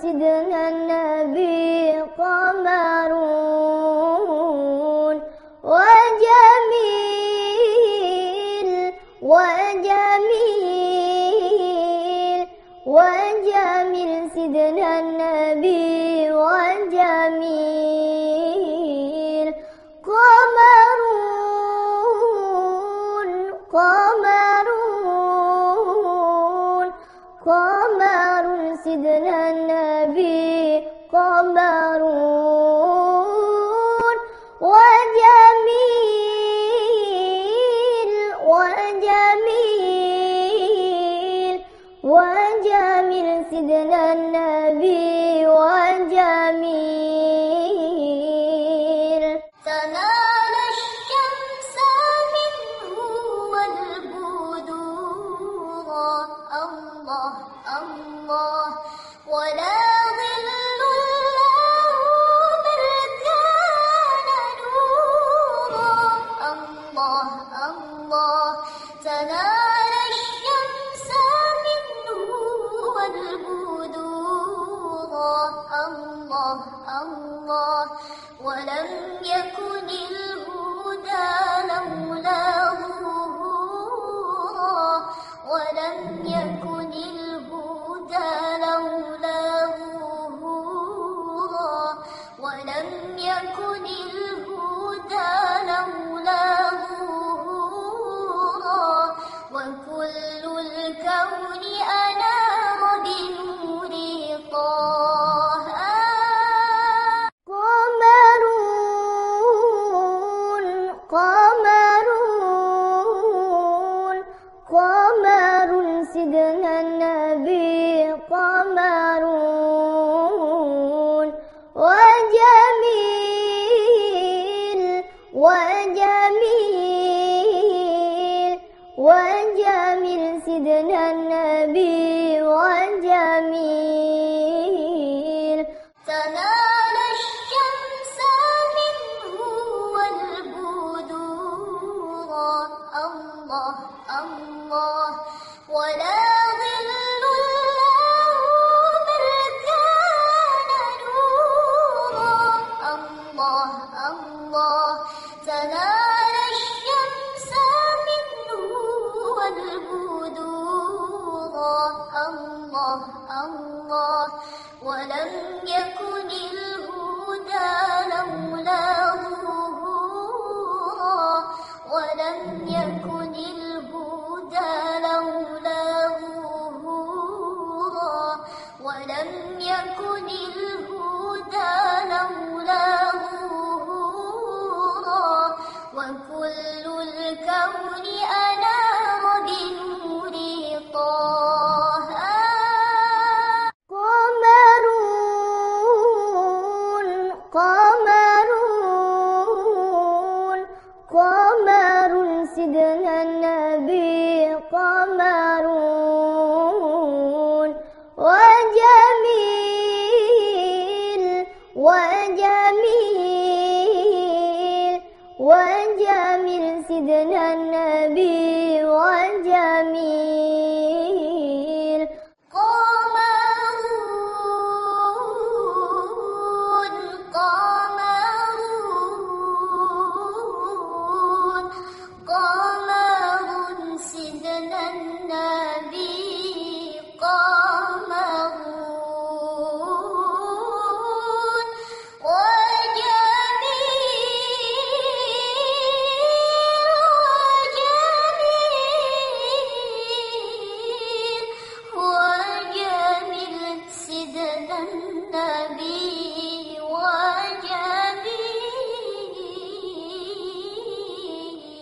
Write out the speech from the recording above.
سيدنا النبي قمرون وجميل وجميل سيدنا النبي قمرون وجميل وجميل وجميل سيدنا النبي ولا ظل له بل كان نورا الله الله تنال الشمس منه والبدور. الله الله ولم يكن الهدى لولا ولم يكن الهدى لولا ظهورا وكل الكون أنار بنور طه. قمرون قمرون سيدنا النبي وجميل تنال الشمس منه والبدور. الله الله. ولا الله ولم يكن الهدى لولا ظهورا ولم يكن الهدى لولا ظهورا ولم يكن سيدنا النبي قمرون وجميل وجميل وجميل سيدنا النبي.